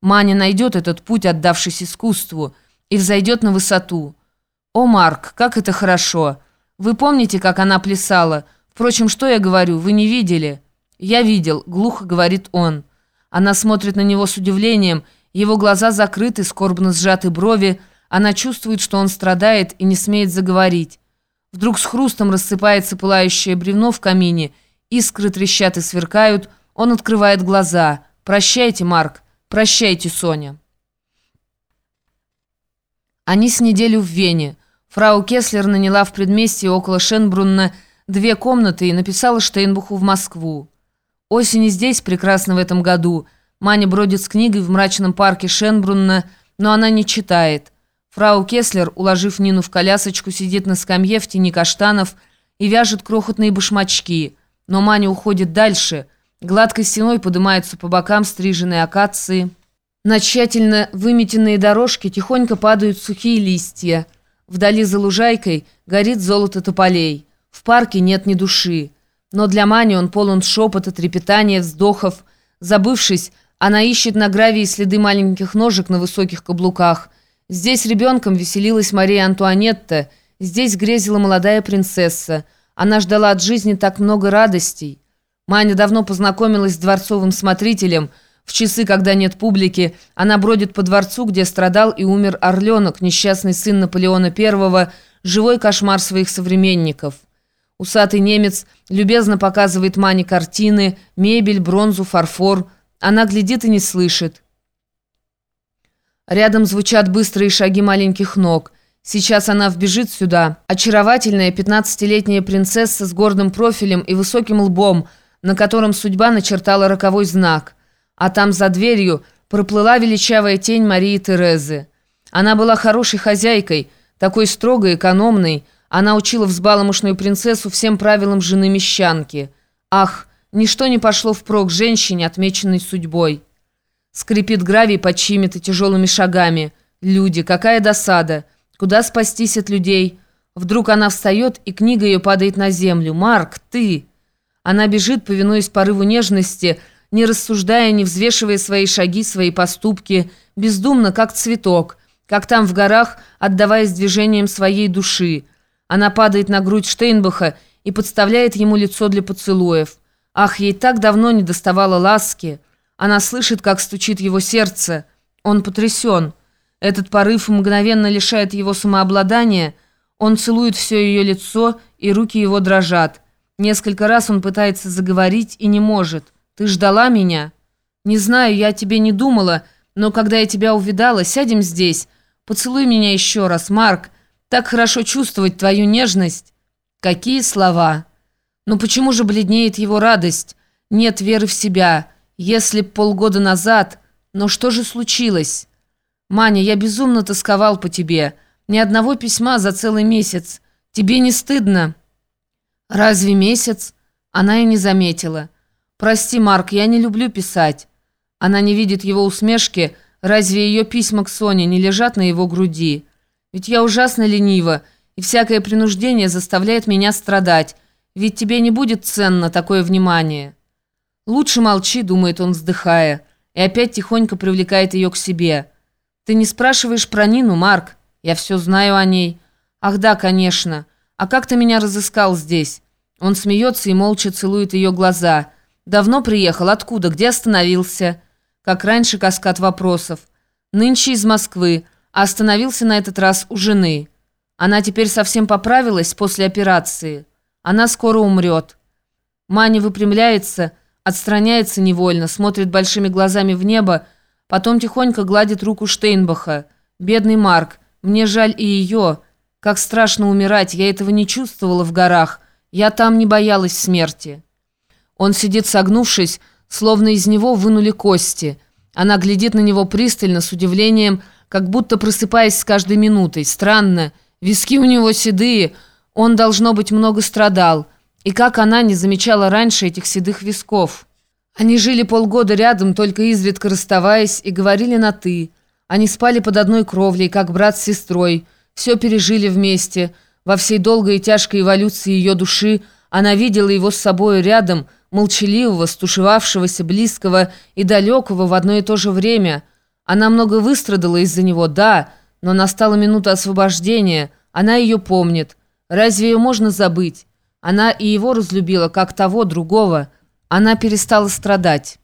Маня найдет этот путь, отдавшись искусству, и взойдет на высоту. О, Марк, как это хорошо! Вы помните, как она плясала? Впрочем, что я говорю, вы не видели? Я видел, глухо говорит он. Она смотрит на него с удивлением, его глаза закрыты, скорбно сжаты брови, она чувствует, что он страдает и не смеет заговорить. Вдруг с хрустом рассыпается пылающее бревно в камине, искры трещат и сверкают, он открывает глаза. «Прощайте, Марк, прощайте, Соня». Они с неделю в Вене. Фрау Кеслер наняла в предместье около Шенбрунна две комнаты и написала Штейнбуху в Москву. Осень здесь прекрасно в этом году. Маня бродит с книгой в мрачном парке Шенбрунна, но она не читает. Фрау Кеслер, уложив Нину в колясочку, сидит на скамье в тени каштанов и вяжет крохотные башмачки. Но Маня уходит дальше. Гладкой стеной поднимаются по бокам стриженные акации. На тщательно выметенные дорожки тихонько падают сухие листья. Вдали за лужайкой горит золото тополей. В парке нет ни души. Но для Мани он полон шепота, трепетания, вздохов. Забывшись, она ищет на гравии следы маленьких ножек на высоких каблуках – Здесь ребенком веселилась Мария Антуанетта, здесь грезила молодая принцесса. Она ждала от жизни так много радостей. Маня давно познакомилась с дворцовым смотрителем. В часы, когда нет публики, она бродит по дворцу, где страдал и умер Орленок, несчастный сын Наполеона I, живой кошмар своих современников. Усатый немец любезно показывает Мане картины, мебель, бронзу, фарфор. Она глядит и не слышит. Рядом звучат быстрые шаги маленьких ног. Сейчас она вбежит сюда. Очаровательная пятнадцатилетняя принцесса с гордым профилем и высоким лбом, на котором судьба начертала роковой знак. А там за дверью проплыла величавая тень Марии Терезы. Она была хорошей хозяйкой, такой строгой, экономной. Она учила взбаломошную принцессу всем правилам жены-мещанки. Ах, ничто не пошло впрок женщине, отмеченной судьбой. Скрипит гравий под чьими-то тяжелыми шагами. Люди, какая досада. Куда спастись от людей? Вдруг она встает, и книга ее падает на землю. «Марк, ты!» Она бежит, повинуясь порыву нежности, не рассуждая, не взвешивая свои шаги, свои поступки, бездумно, как цветок, как там в горах, отдаваясь движением своей души. Она падает на грудь Штейнбаха и подставляет ему лицо для поцелуев. Ах, ей так давно не доставало ласки. Она слышит, как стучит его сердце. Он потрясен. Этот порыв мгновенно лишает его самообладания. Он целует все ее лицо, и руки его дрожат. Несколько раз он пытается заговорить и не может. «Ты ждала меня?» «Не знаю, я о тебе не думала, но когда я тебя увидала, сядем здесь. Поцелуй меня еще раз, Марк. Так хорошо чувствовать твою нежность». Какие слова! Но почему же бледнеет его радость? Нет веры в себя. Если б полгода назад... Но что же случилось? Маня, я безумно тосковал по тебе. Ни одного письма за целый месяц. Тебе не стыдно? Разве месяц? Она и не заметила. Прости, Марк, я не люблю писать. Она не видит его усмешки. Разве ее письма к Соне не лежат на его груди? Ведь я ужасно ленива, и всякое принуждение заставляет меня страдать. Ведь тебе не будет ценно такое внимание». «Лучше молчи», — думает он, вздыхая, и опять тихонько привлекает ее к себе. «Ты не спрашиваешь про Нину, Марк? Я все знаю о ней». «Ах да, конечно. А как ты меня разыскал здесь?» Он смеется и молча целует ее глаза. «Давно приехал? Откуда? Где остановился?» Как раньше каскад вопросов. «Нынче из Москвы, а остановился на этот раз у жены. Она теперь совсем поправилась после операции. Она скоро умрет». Маня выпрямляется Отстраняется невольно, смотрит большими глазами в небо, потом тихонько гладит руку Штейнбаха. «Бедный Марк, мне жаль и ее. Как страшно умирать, я этого не чувствовала в горах. Я там не боялась смерти». Он сидит согнувшись, словно из него вынули кости. Она глядит на него пристально, с удивлением, как будто просыпаясь с каждой минутой. Странно, виски у него седые, он, должно быть, много страдал. И как она не замечала раньше этих седых висков? Они жили полгода рядом, только изредка расставаясь, и говорили на «ты». Они спали под одной кровлей, как брат с сестрой. Все пережили вместе. Во всей долгой и тяжкой эволюции ее души она видела его с собой рядом, молчаливого, стушевавшегося, близкого и далекого в одно и то же время. Она много выстрадала из-за него, да, но настала минута освобождения. Она ее помнит. Разве ее можно забыть? Она и его разлюбила, как того, другого. Она перестала страдать».